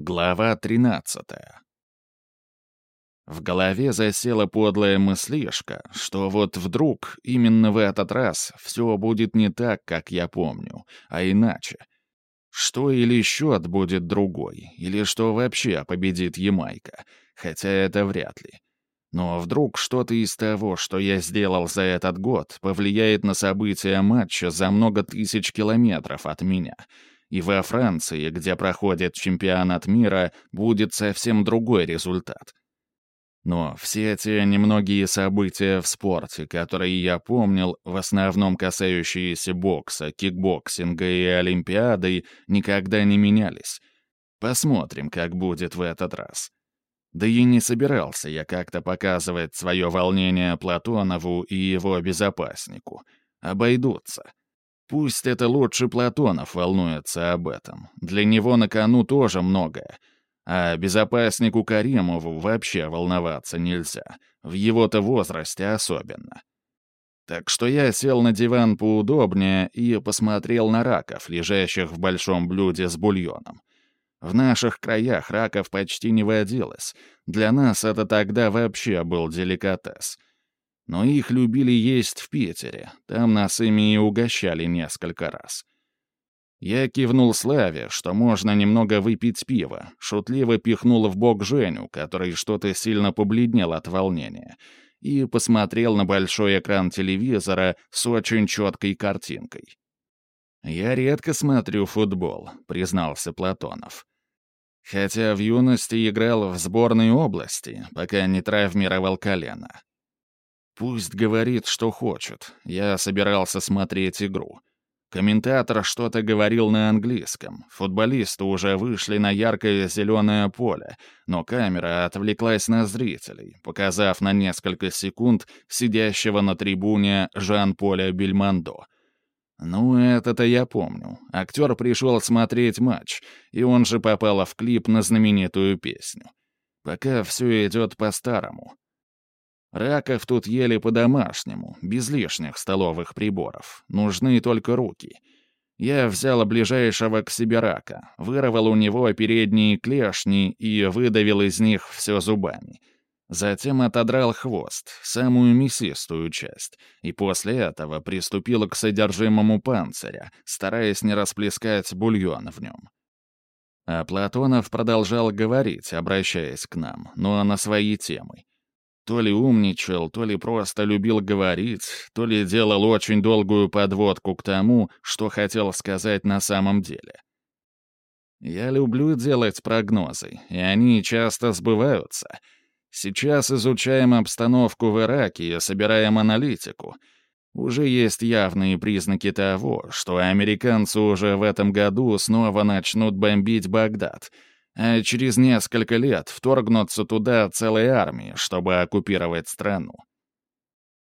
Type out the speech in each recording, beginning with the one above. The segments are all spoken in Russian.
Глава 13. В голове засела подлая мыслишка, что вот вдруг именно в этот раз все будет не так, как я помню, а иначе. Что или счет будет другой, или что вообще победит Ямайка, хотя это вряд ли. Но вдруг что-то из того, что я сделал за этот год, повлияет на события матча за много тысяч километров от меня — и во Франции, где проходит чемпионат мира, будет совсем другой результат. Но все те немногие события в спорте, которые я помнил, в основном касающиеся бокса, кикбоксинга и Олимпиады, никогда не менялись. Посмотрим, как будет в этот раз. Да и не собирался я как-то показывать свое волнение Платонову и его безопаснику. Обойдутся. Пусть это лучше Платонов волнуется об этом. Для него на кону тоже многое. А безопаснику Каримову вообще волноваться нельзя. В его-то возрасте особенно. Так что я сел на диван поудобнее и посмотрел на раков, лежащих в большом блюде с бульоном. В наших краях раков почти не водилось. Для нас это тогда вообще был деликатес — но их любили есть в Питере, там нас ими и угощали несколько раз. Я кивнул Славе, что можно немного выпить пива, шутливо пихнул в бок Женю, который что-то сильно побледнел от волнения, и посмотрел на большой экран телевизора с очень четкой картинкой. «Я редко смотрю футбол», — признался Платонов. Хотя в юности играл в сборной области, пока не травмировал колено. Пусть говорит, что хочет. Я собирался смотреть игру. Комментатор что-то говорил на английском. Футболисты уже вышли на яркое зеленое поле, но камера отвлеклась на зрителей, показав на несколько секунд сидящего на трибуне Жан-Поля Бельмондо. Ну, это-то я помню. Актер пришел смотреть матч, и он же попал в клип на знаменитую песню. Пока все идет по-старому. Раков тут ели по-домашнему, без лишних столовых приборов. Нужны только руки. Я взял ближайшего к себе рака, вырвал у него передние клешни и выдавил из них все зубами. Затем отодрал хвост, самую мясистую часть, и после этого приступил к содержимому панциря, стараясь не расплескать бульон в нем. А Платонов продолжал говорить, обращаясь к нам, но на свои темы. То ли умничал, то ли просто любил говорить, то ли делал очень долгую подводку к тому, что хотел сказать на самом деле. Я люблю делать прогнозы, и они часто сбываются. Сейчас изучаем обстановку в Ираке и собираем аналитику. Уже есть явные признаки того, что американцы уже в этом году снова начнут бомбить Багдад — а через несколько лет вторгнутся туда целые армии, чтобы оккупировать страну.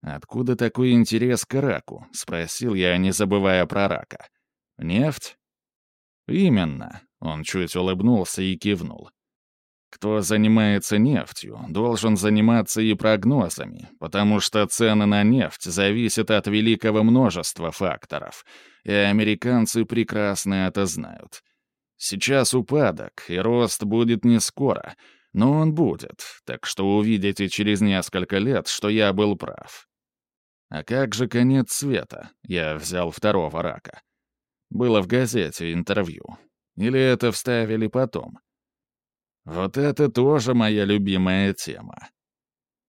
«Откуда такой интерес к Ираку?» — спросил я, не забывая про рака. «Нефть?» «Именно», — он чуть улыбнулся и кивнул. «Кто занимается нефтью, должен заниматься и прогнозами, потому что цены на нефть зависят от великого множества факторов, и американцы прекрасно это знают. Сейчас упадок, и рост будет не скоро, но он будет, так что увидите через несколько лет, что я был прав. А как же конец света? Я взял второго рака. Было в газете интервью. Или это вставили потом? Вот это тоже моя любимая тема.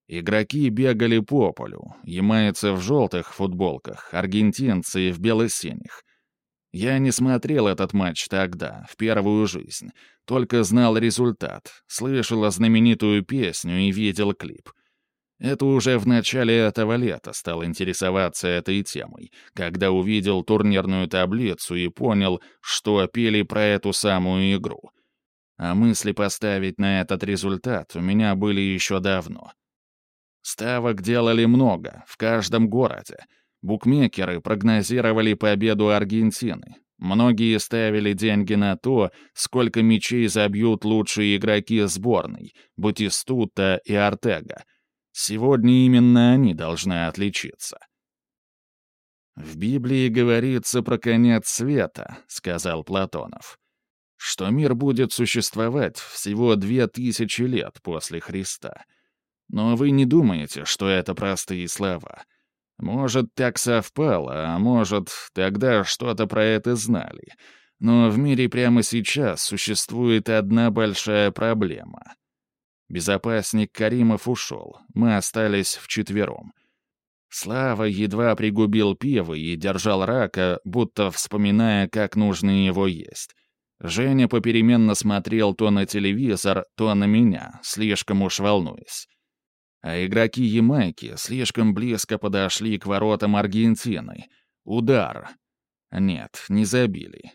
Игроки бегали по полю, ямайцы в желтых футболках, аргентинцы в бело-синих. Я не смотрел этот матч тогда, в первую жизнь, только знал результат, слышал знаменитую песню и видел клип. Это уже в начале этого лета стал интересоваться этой темой, когда увидел турнирную таблицу и понял, что пели про эту самую игру. А мысли поставить на этот результат у меня были еще давно. Ставок делали много, в каждом городе — Букмекеры прогнозировали победу Аргентины. Многие ставили деньги на то, сколько мячей забьют лучшие игроки сборной — Бутистута и Артега. Сегодня именно они должны отличиться. «В Библии говорится про конец света», — сказал Платонов. что мир будет существовать всего две тысячи лет после Христа. Но вы не думаете, что это простые слова. Может, так совпало, а может, тогда что-то про это знали. Но в мире прямо сейчас существует одна большая проблема. Безопасник Каримов ушел, мы остались вчетвером. Слава едва пригубил пиво и держал рака, будто вспоминая, как нужно его есть. Женя попеременно смотрел то на телевизор, то на меня, слишком уж волнуясь. А игроки Ямайки слишком близко подошли к воротам Аргентины. Удар. Нет, не забили.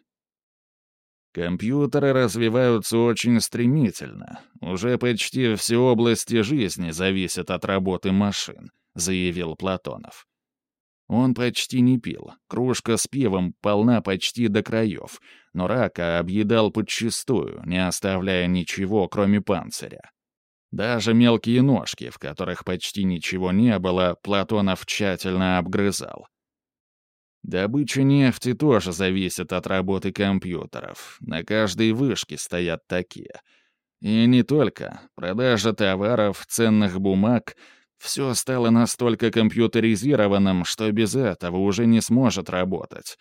Компьютеры развиваются очень стремительно. Уже почти все области жизни зависят от работы машин, заявил Платонов. Он почти не пил. Кружка с пивом полна почти до краев, но рака объедал подчистую, не оставляя ничего, кроме панциря. Даже мелкие ножки, в которых почти ничего не было, Платонов тщательно обгрызал. Добыча нефти тоже зависит от работы компьютеров. На каждой вышке стоят такие. И не только. Продажа товаров, ценных бумаг — все стало настолько компьютеризированным, что без этого уже не сможет работать.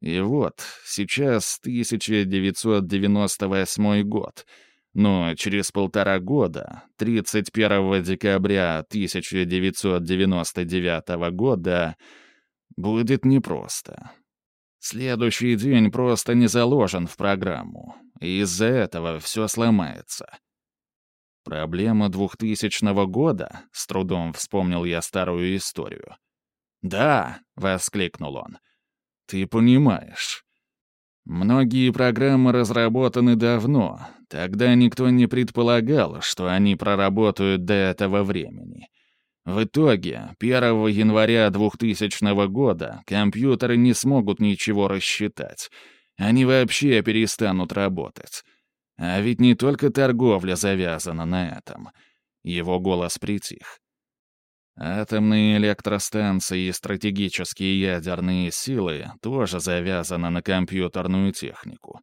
И вот, сейчас 1998 год, но через полтора года, 31 декабря 1999 года, будет непросто. Следующий день просто не заложен в программу, и из-за этого все сломается. Проблема двухтысячного года? С трудом вспомнил я старую историю. «Да!» — воскликнул он. «Ты понимаешь. Многие программы разработаны давно. Тогда никто не предполагал, что они проработают до этого времени. В итоге, 1 января 2000 года компьютеры не смогут ничего рассчитать. Они вообще перестанут работать. А ведь не только торговля завязана на этом. Его голос притих. Атомные электростанции и стратегические ядерные силы тоже завязаны на компьютерную технику.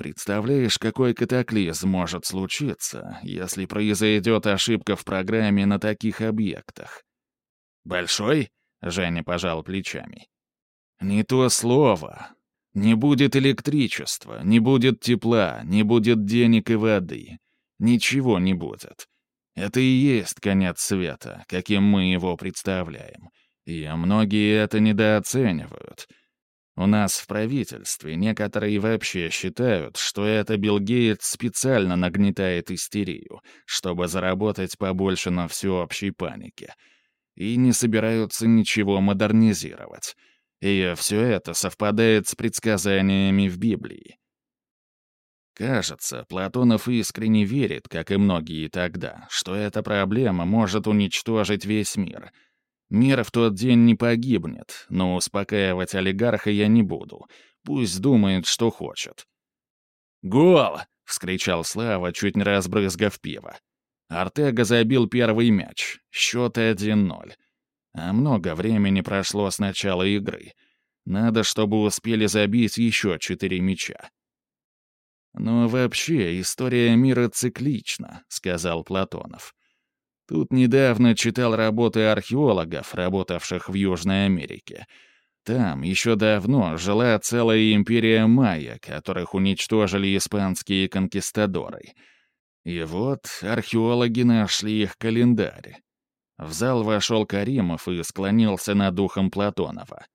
Представляешь, какой катаклизм может случиться, если произойдет ошибка в программе на таких объектах? «Большой?» — Женя пожал плечами. «Не то слово. Не будет электричества, не будет тепла, не будет денег и воды. Ничего не будет. Это и есть конец света, каким мы его представляем. И многие это недооценивают. У нас в правительстве некоторые вообще считают, что это Билл Гейтс специально нагнетает истерию, чтобы заработать побольше на всеобщей панике. И не собираются ничего модернизировать. И все это совпадает с предсказаниями в Библии. Кажется, Платонов искренне верит, как и многие тогда, что эта проблема может уничтожить весь мир. Мир в тот день не погибнет, но успокаивать олигарха я не буду. Пусть думает, что хочет. «Гол!» — вскричал Слава, чуть не разбрызгав пиво. Артега забил первый мяч. Счет 1-0. А много времени прошло с начала игры. Надо, чтобы успели забить еще четыре мяча. «Но вообще история мира циклична», — сказал Платонов. «Тут недавно читал работы археологов, работавших в Южной Америке. Там еще давно жила целая империя майя, которых уничтожили испанские конкистадоры. И вот археологи нашли их календарь. В зал вошел Каримов и склонился над духом Платонова.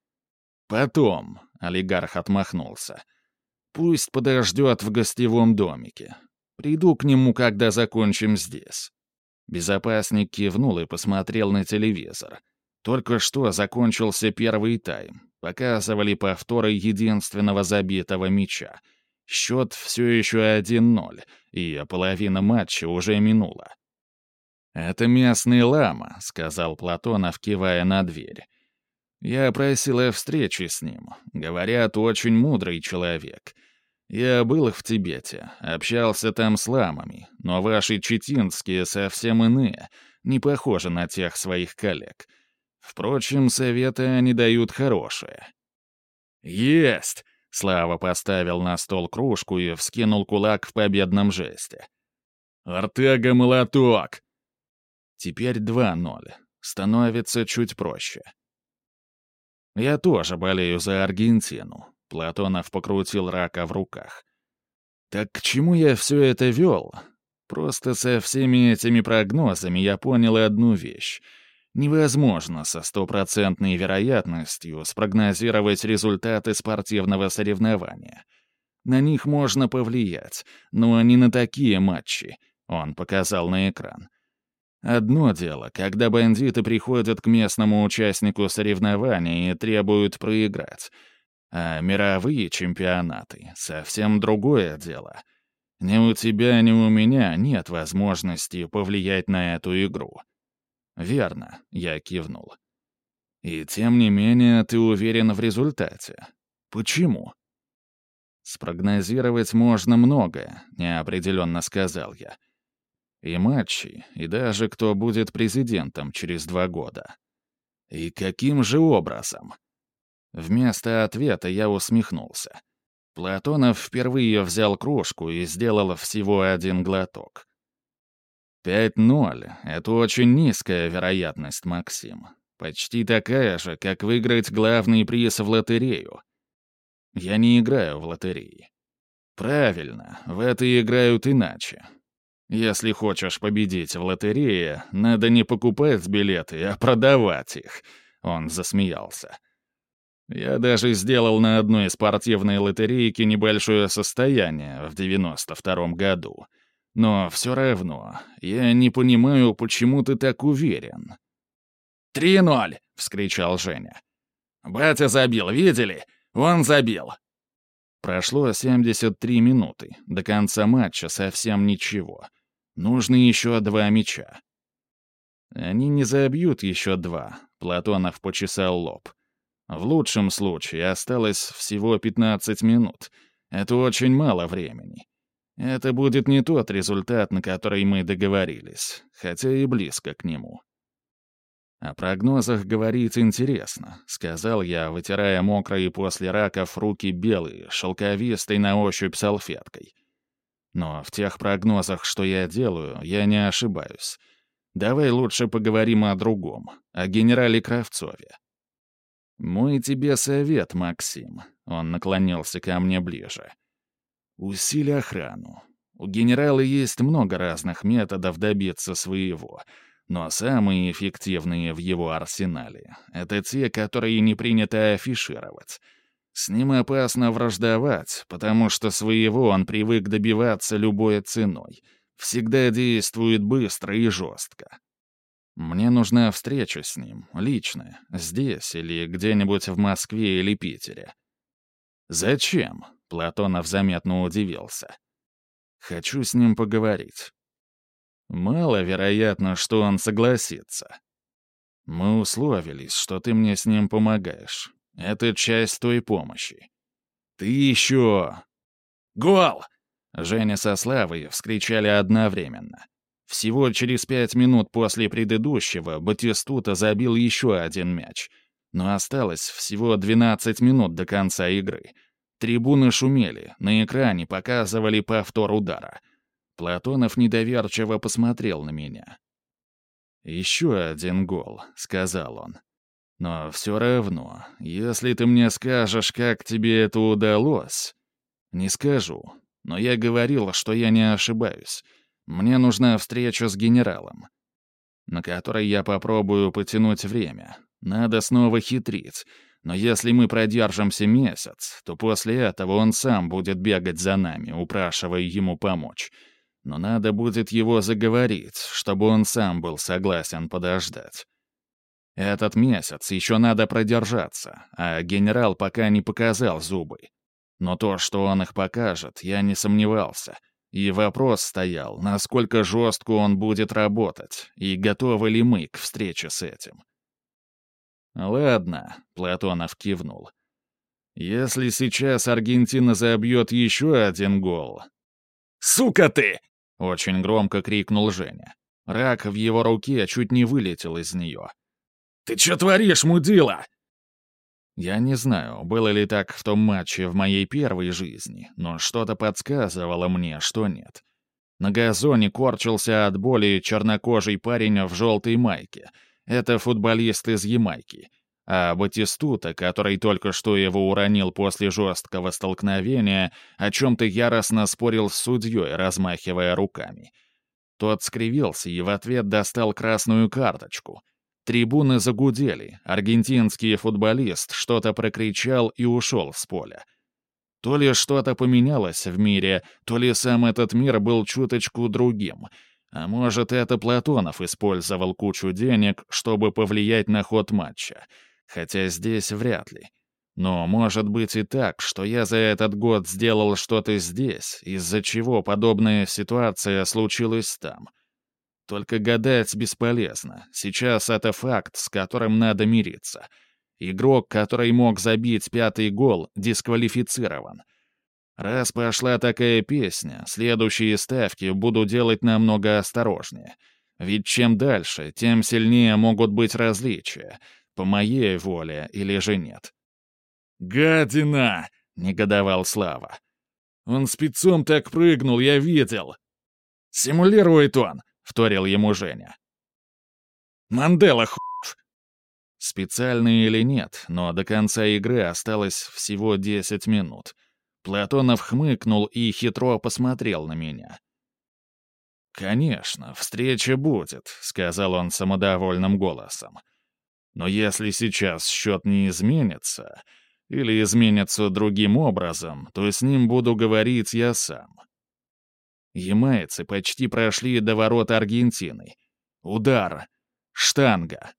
«Потом», — олигарх отмахнулся, — «пусть подождет в гостевом домике. Приду к нему, когда закончим здесь». Безопасник кивнул и посмотрел на телевизор. Только что закончился первый тайм. Показывали повторы единственного забитого мяча. Счет все еще 1-0, и половина матча уже минула. «Это местный лама», — сказал Платонов, кивая на дверь. «Я просил о встрече с ним. Говорят, очень мудрый человек. Я был в Тибете, общался там с ламами, но ваши читинские совсем иные, не похожи на тех своих коллег. Впрочем, советы они дают хорошие». «Есть!» — Слава поставил на стол кружку и вскинул кулак в победном жесте. «Артега-молоток!» Теперь 2-0. Становится чуть проще. Я тоже болею за Аргентину. Платонов покрутил рака в руках. Так к чему я все это вел? Просто со всеми этими прогнозами я понял одну вещь. Невозможно со стопроцентной вероятностью спрогнозировать результаты спортивного соревнования. На них можно повлиять, но не на такие матчи, он показал на экран. Одно дело, когда бандиты приходят к местному участнику соревнования и требуют проиграть. А мировые чемпионаты — совсем другое дело. Ни у тебя, ни у меня нет возможности повлиять на эту игру. «Верно», — я кивнул. «И тем не менее ты уверен в результате. Почему?» «Спрогнозировать можно многое», — неопределенно сказал я и матчи, и даже кто будет президентом через два года. И каким же образом? Вместо ответа я усмехнулся. Платонов впервые взял кружку и сделал всего один глоток. «Пять ноль — это очень низкая вероятность, Максим. Почти такая же, как выиграть главный приз в лотерею. Я не играю в лотереи. Правильно, в это играют иначе. Если хочешь победить в лотерее, надо не покупать билеты, а продавать их». Он засмеялся. «Я даже сделал на одной спортивной лотерейке небольшое состояние в 92-м году. Но все равно, я не понимаю, почему ты так уверен». «Три ноль!» — вскричал Женя. «Батя забил, видели? Он забил!» Прошло 73 минуты. До конца матча совсем ничего. Нужно еще два мяча. Они не забьют еще два. Платонов почесал лоб. В лучшем случае осталось всего 15 минут. Это очень мало времени. Это будет не тот результат, на который мы договорились, хотя и близко к нему. «О прогнозах говорить интересно», — сказал я, вытирая мокрые после раков руки белые, шелковистой на ощупь салфеткой. Но в тех прогнозах, что я делаю, я не ошибаюсь. Давай лучше поговорим о другом, о генерале Кравцове. «Мой тебе совет, Максим», — он наклонился ко мне ближе. «Усили охрану. У генерала есть много разных методов добиться своего, но самые эффективные в его арсенале — это те, которые не принято афишировать». С ним опасно враждовать, потому что своего он привык добиваться любой ценой. Всегда действует быстро и жестко. Мне нужна встреча с ним, лично, здесь или где-нибудь в Москве или Питере. «Зачем?» — Платонов заметно удивился. «Хочу с ним поговорить». «Маловероятно, что он согласится. Мы условились, что ты мне с ним помогаешь. Это часть той помощи. Ты еще... Гол! Женя со Славой вскричали одновременно. Всего через пять минут после предыдущего Батистута забил еще один мяч. Но осталось всего 12 минут до конца игры. Трибуны шумели, на экране показывали повтор удара. Платонов недоверчиво посмотрел на меня. «Еще один гол», — сказал он. Но все равно, если ты мне скажешь, как тебе это удалось... Не скажу, но я говорил, что я не ошибаюсь. Мне нужна встреча с генералом, на которой я попробую потянуть время. Надо снова хитрить. Но если мы продержимся месяц, то после этого он сам будет бегать за нами, упрашивая ему помочь. Но надо будет его заговорить, чтобы он сам был согласен подождать. Этот месяц еще надо продержаться, а генерал пока не показал зубы. Но то, что он их покажет, я не сомневался. И вопрос стоял, насколько жестко он будет работать, и готовы ли мы к встрече с этим. «Ладно», — Платонов кивнул. «Если сейчас Аргентина забьет еще один гол...» «Сука ты!» — очень громко крикнул Женя. Рак в его руке чуть не вылетел из нее. «Ты что творишь, мудила?» Я не знаю, было ли так в том матче в моей первой жизни, но что-то подсказывало мне, что нет. На газоне корчился от боли чернокожий парень в желтой майке. Это футболист из Ямайки. А Батистута, который только что его уронил после жесткого столкновения, о чем-то яростно спорил с судьей, размахивая руками. Тот скривился и в ответ достал красную карточку — Трибуны загудели, аргентинский футболист что-то прокричал и ушел с поля. То ли что-то поменялось в мире, то ли сам этот мир был чуточку другим. А может, это Платонов использовал кучу денег, чтобы повлиять на ход матча. Хотя здесь вряд ли. Но может быть и так, что я за этот год сделал что-то здесь, из-за чего подобная ситуация случилась там — только гадать бесполезно. Сейчас это факт, с которым надо мириться. Игрок, который мог забить пятый гол, дисквалифицирован. Раз пошла такая песня, следующие ставки буду делать намного осторожнее. Ведь чем дальше, тем сильнее могут быть различия. По моей воле или же нет. «Гадина!» — негодовал Слава. «Он спецом так прыгнул, я видел!» «Симулирует он!» — вторил ему Женя. «Мандела, хуев!» Специально или нет, но до конца игры осталось всего 10 минут. Платонов хмыкнул и хитро посмотрел на меня. «Конечно, встреча будет», — сказал он самодовольным голосом. «Но если сейчас счет не изменится, или изменится другим образом, то с ним буду говорить я сам. Ямайцы почти прошли до ворот Аргентины. Удар. Штанга.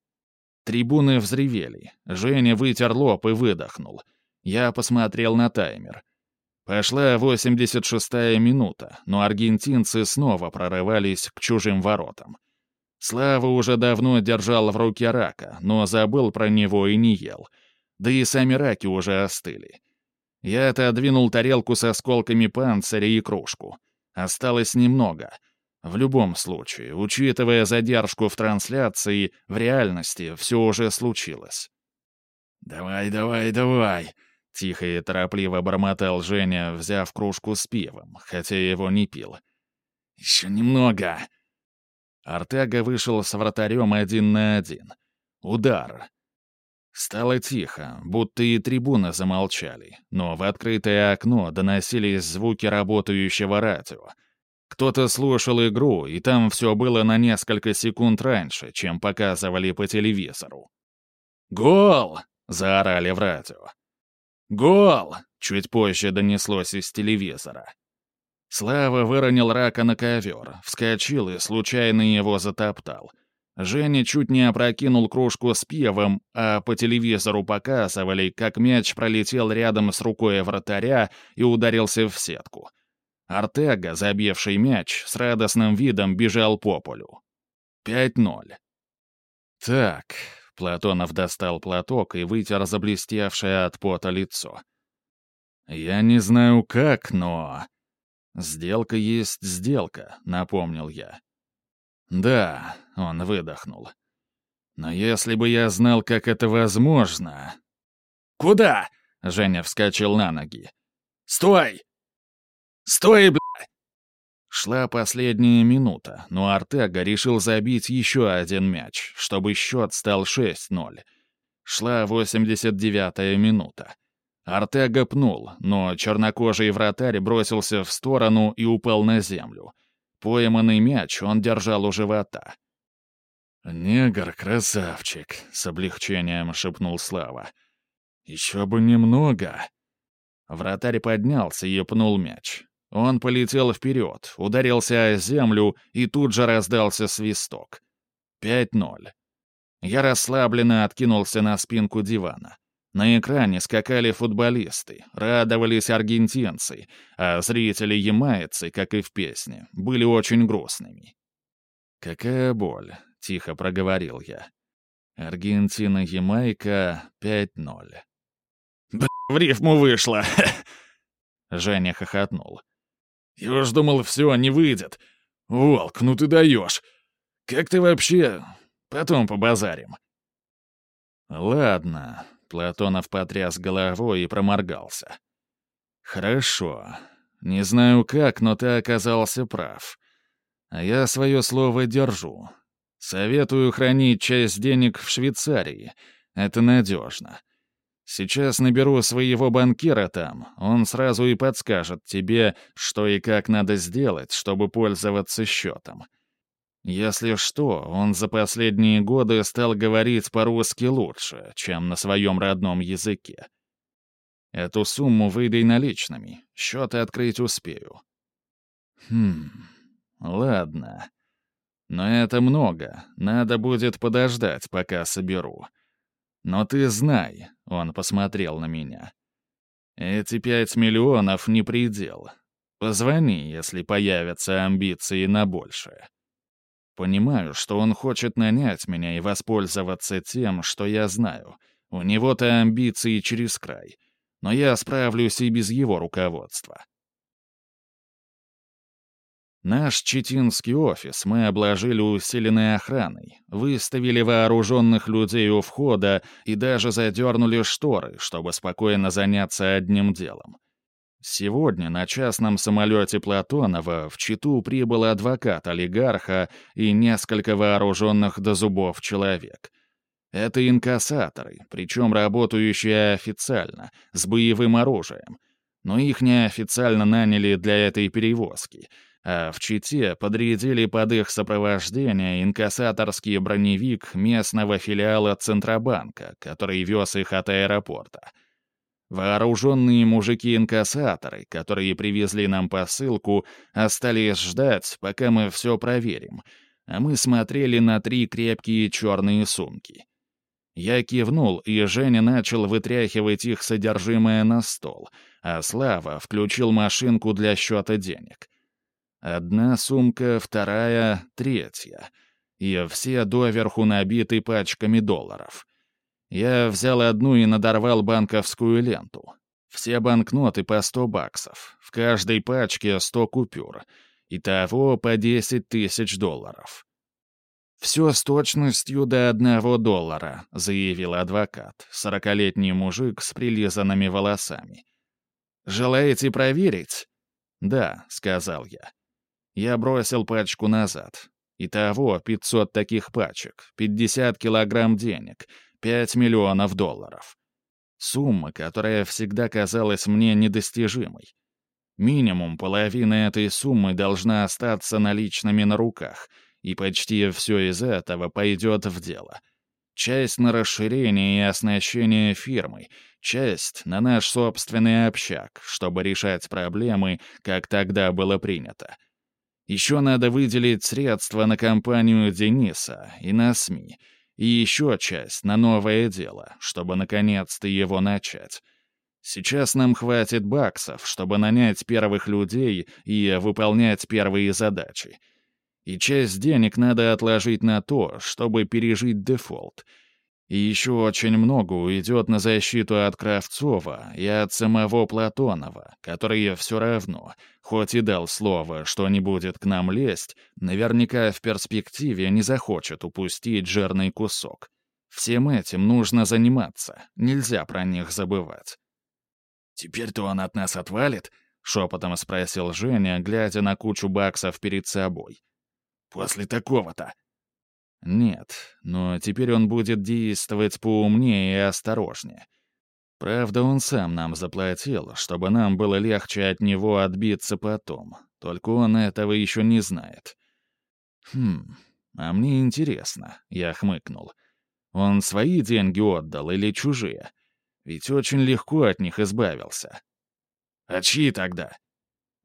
Трибуны взревели. Женя вытер лоб и выдохнул. Я посмотрел на таймер. Пошла 86-я минута, но аргентинцы снова прорывались к чужим воротам. Слава уже давно держал в руке рака, но забыл про него и не ел. Да и сами раки уже остыли. Я отодвинул тарелку с осколками панциря и кружку. Осталось немного. В любом случае, учитывая задержку в трансляции, в реальности все уже случилось. «Давай, давай, давай!» — тихо и торопливо бормотал Женя, взяв кружку с пивом, хотя его не пил. «Еще немного!» Артега вышел с вратарем один на один. Удар. Стало тихо, будто и трибуны замолчали, но в открытое окно доносились звуки работающего радио. Кто-то слушал игру, и там все было на несколько секунд раньше, чем показывали по телевизору. «Гол!» — заорали в радио. «Гол!» — чуть позже донеслось из телевизора. Слава выронил рака на ковер, вскочил и случайно его затоптал — Женя чуть не опрокинул кружку с пивом, а по телевизору показывали, как мяч пролетел рядом с рукой вратаря и ударился в сетку. Артега, забивший мяч, с радостным видом бежал по полю. 5-0. «Так», — Платонов достал платок и вытер заблестевшее от пота лицо. «Я не знаю как, но...» «Сделка есть сделка», — напомнил я. «Да», — он выдохнул. «Но если бы я знал, как это возможно...» «Куда?» — Женя вскочил на ноги. «Стой! Стой, бля!» Шла последняя минута, но Артега решил забить еще один мяч, чтобы счет стал 6-0. Шла 89-я минута. Артега пнул, но чернокожий вратарь бросился в сторону и упал на землю — Пойманный мяч он держал у живота. «Негр, красавчик!» — с облегчением шепнул Слава. «Еще бы немного!» Вратарь поднялся и пнул мяч. Он полетел вперед, ударился о землю, и тут же раздался свисток. Пять ноль. Я расслабленно откинулся на спинку дивана. На экране скакали футболисты, радовались аргентинцы, а зрители ямайцы, как и в песне, были очень грустными. «Какая боль», — тихо проговорил я. «Аргентина-Ямайка 5-0». «Да в рифму вышло!» Женя хохотнул. «Я уж думал, все, не выйдет. Волк, ну ты даешь. Как ты вообще... Потом побазарим». «Ладно, Платонов потряс головой и проморгался. «Хорошо. Не знаю как, но ты оказался прав. А я свое слово держу. Советую хранить часть денег в Швейцарии. Это надежно. Сейчас наберу своего банкира там, он сразу и подскажет тебе, что и как надо сделать, чтобы пользоваться счетом. Если что, он за последние годы стал говорить по-русски лучше, чем на своем родном языке. Эту сумму выдай наличными, счеты открыть успею. Хм, ладно. Но это много, надо будет подождать, пока соберу. Но ты знай, он посмотрел на меня. Эти пять миллионов не предел. Позвони, если появятся амбиции на большее. Понимаю, что он хочет нанять меня и воспользоваться тем, что я знаю. У него-то амбиции через край. Но я справлюсь и без его руководства. Наш читинский офис мы обложили усиленной охраной, выставили вооруженных людей у входа и даже задернули шторы, чтобы спокойно заняться одним делом. Сегодня на частном самолете Платонова в Читу прибыл адвокат олигарха и несколько вооруженных до зубов человек. Это инкассаторы, причем работающие официально, с боевым оружием. Но их неофициально наняли для этой перевозки — а в Чите подрядили под их сопровождение инкассаторский броневик местного филиала Центробанка, который вез их от аэропорта. Вооруженные мужики-инкассаторы, которые привезли нам посылку, остались ждать, пока мы все проверим, а мы смотрели на три крепкие черные сумки. Я кивнул, и Женя начал вытряхивать их содержимое на стол, а Слава включил машинку для счета денег — Одна сумка, вторая, третья. И все доверху набиты пачками долларов. Я взял одну и надорвал банковскую ленту. Все банкноты по 100 баксов. В каждой пачке 100 купюр. Итого по 10 тысяч долларов. «Все с точностью до одного доллара», — заявил адвокат, сорокалетний мужик с прилизанными волосами. «Желаете проверить?» «Да», — сказал я. Я бросил пачку назад. Итого 500 таких пачек, 50 килограмм денег, 5 миллионов долларов. Сумма, которая всегда казалась мне недостижимой. Минимум половина этой суммы должна остаться наличными на руках, и почти все из этого пойдет в дело. Часть на расширение и оснащение фирмы, часть на наш собственный общак, чтобы решать проблемы, как тогда было принято. Еще надо выделить средства на компанию Дениса и на СМИ, и еще часть на новое дело, чтобы наконец-то его начать. Сейчас нам хватит баксов, чтобы нанять первых людей и выполнять первые задачи. И часть денег надо отложить на то, чтобы пережить дефолт — и еще очень много уйдет на защиту от Кравцова и от самого Платонова, который все равно, хоть и дал слово, что не будет к нам лезть, наверняка в перспективе не захочет упустить жирный кусок. Всем этим нужно заниматься, нельзя про них забывать. «Теперь-то он от нас отвалит?» — шепотом спросил Женя, глядя на кучу баксов перед собой. «После такого-то». Нет, но теперь он будет действовать поумнее и осторожнее. Правда, он сам нам заплатил, чтобы нам было легче от него отбиться потом. Только он этого еще не знает. Хм, а мне интересно, я хмыкнул. Он свои деньги отдал или чужие? Ведь очень легко от них избавился. А чьи тогда?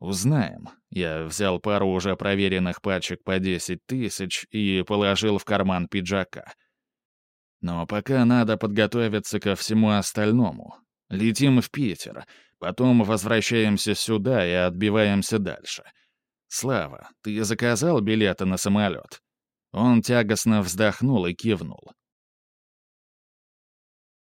«Узнаем». Я взял пару уже проверенных пачек по 10 тысяч и положил в карман пиджака. Но пока надо подготовиться ко всему остальному. Летим в Питер, потом возвращаемся сюда и отбиваемся дальше. Слава, ты заказал билеты на самолет?» Он тягостно вздохнул и кивнул.